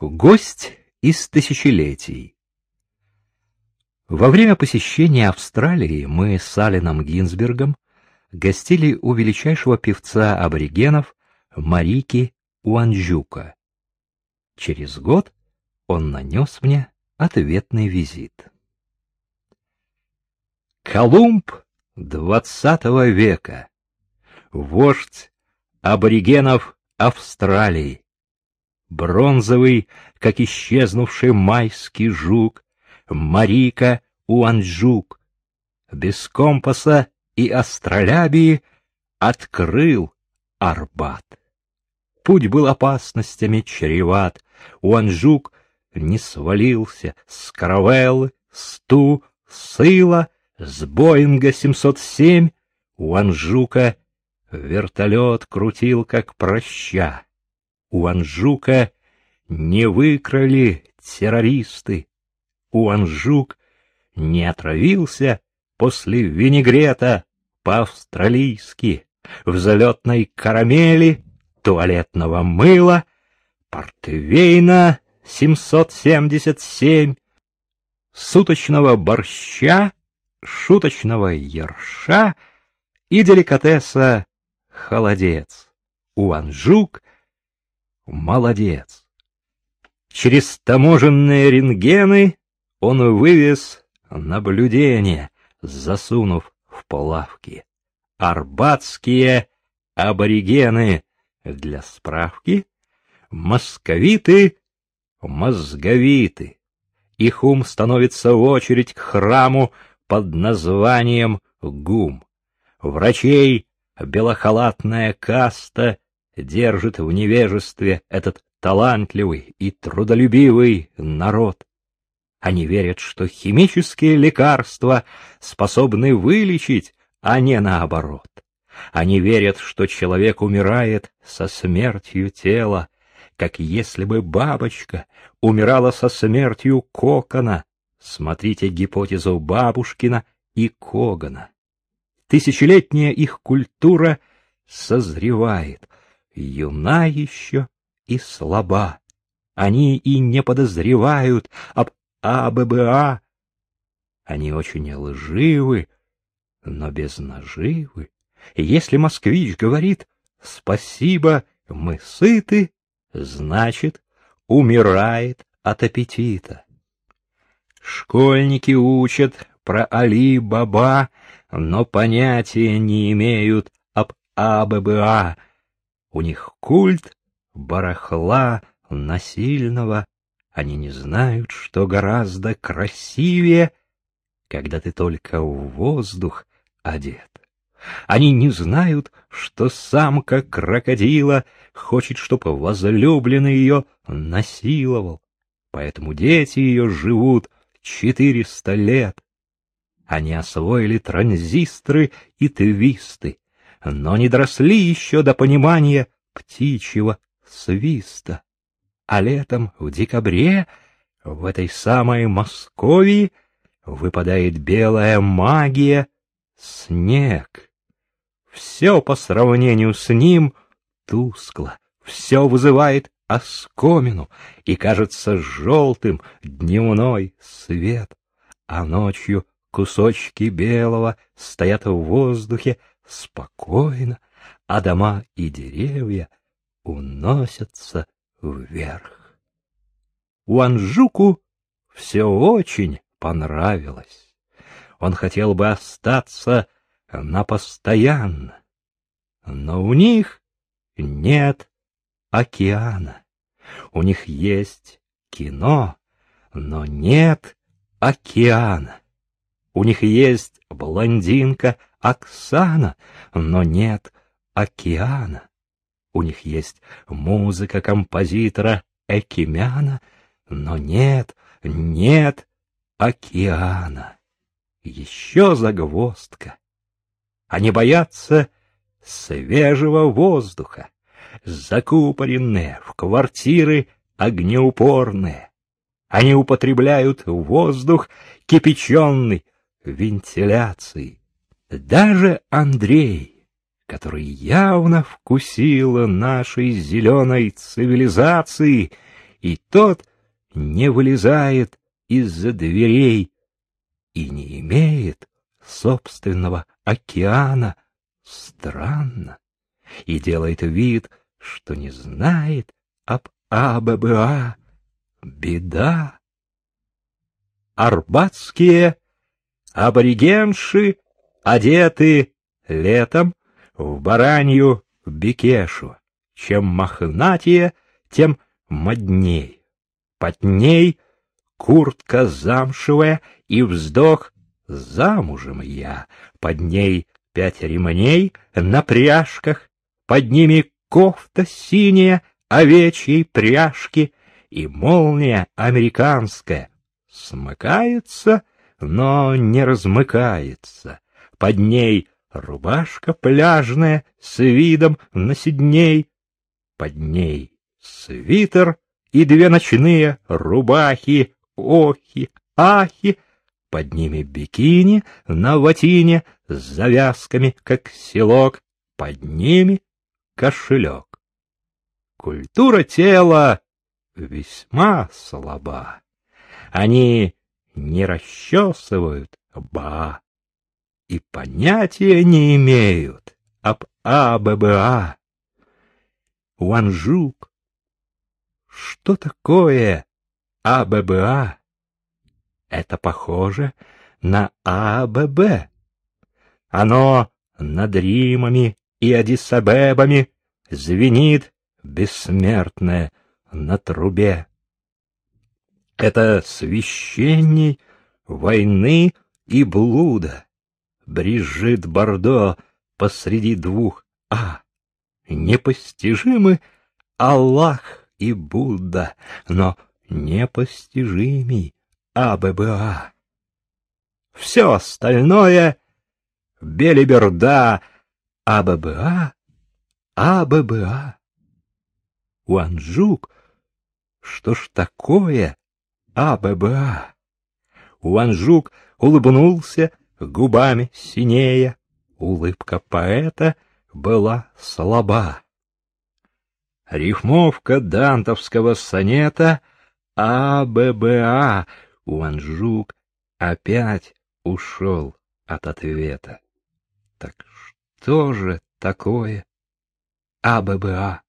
Гость из тысячелетий. Во время посещения Австралии мы с Алленом Гинзбергом гостили у величайшего певца аборигенов Марики Уанджука. Через год он нанес мне ответный визит. Колумб двадцатого века, вождь аборигенов Австралии, бронзовый, как исчезнувший майский жук, Марика Уанджук, без компаса и астролябии открыл Арбат. Путь был опасностями чреват, Уанджук не свалился с каравеллы, с ту, с ила, с Боинга 707 Уанджука вертолет крутил, как проща. У Анжука не выкрали террористы. У Анжук не отравился после винегрета по-австралийски в залетной карамели, туалетного мыла, портвейна 777, суточного борща, шуточного ерша и деликатеса холодец. У Анжук Молодец. Через таможенные рентгены он вывез наблюдение, засунув в плавки. Арбатские аборигены для справки, московиты, мозговиты. Их ум становится в очередь к храму под названием ГУМ. Врачей белохалатная каста держит в невежестве этот талантливый и трудолюбивый народ. Они верят, что химические лекарства способны вылечить, а не наоборот. Они верят, что человек умирает со смертью тела, как если бы бабочка умирала со смертью кокона. Смотрите гипотезу Бабушкина и Когана. Тысячелетняя их культура созревает, юна еще и слаба. Они и не подозревают об АББА. Они очень лживы, но без наживы. Если москвич говорит «спасибо, мы сыты», значит, умирает от аппетита. Школьники учат про Али-Баба, но понятия не имеют об АББА, у них культ барахла насильного. Они не знают, что гораздо красивее, когда ты только в воздух одет. Они не знают, что самка крокодила хочет, чтобы возлюбленный ее насиловал. Поэтому дети ее живут четыреста лет. Они освоили транзисторы и твисты, но не доросли еще до понимания птичьего свиста. А летом, в декабре, в этой самой Московии выпадает белая магия — снег. Все по сравнению с ним тускло, все вызывает оскомину и кажется желтым дневной свет, а ночью кусочки белого стоят в воздухе, спокойно, а дома и деревья уносятся вверх. Уанжуку все очень понравилось. Он хотел бы остаться на постоянно, но у них нет океана. У них есть кино, но нет океана. У них есть блондинка Оксана, но нет океана. У них есть музыка композитора Экимяна, но нет, нет океана. Еще загвоздка. Они боятся свежего воздуха, закупоренные в квартиры огнеупорные. Они употребляют воздух кипяченный вентиляцией. Даже Андрей, который явно вкусила нашей зеленой цивилизации и тот не вылезает из-за дверей и не имеет собственного океана. Странно. И делает вид, что не знает об АББА. Беда. Арбатские аборигенши одеты летом в баранью бекешу. Чем мохнатее, тем модней. Под ней куртка замшевая и вздох замужем я. Под ней пять ремней на пряжках, под ними кофта синяя овечьей пряжки и молния американская смыкается, но не размыкается. Под ней рубашка пляжная с видом на Сидней, под ней свитер и две ночные рубахи, охи, ахи, под ними бикини на ватине с завязками, как селок, под ними кошелек. Культура тела весьма слаба. Они не расчесывают ба и понятия не имеют об АББА. Уанжук. Что такое АББА? Это похоже на АББ. Оно над Римами и Адисабебами звенит бессмертное на трубе. Это священней войны и блуда. Брижит Бордо посреди двух А. Непостижимы Аллах и Будда, но непостижимей АББА. Все остальное — белиберда, АББА, АББА. Уанжук, что ж такое АББА? Уанжук улыбнулся, губами синея. Улыбка поэта была слаба. Рифмовка дантовского сонета АББА. Уанжук опять ушел от ответа. Так что же такое АББА?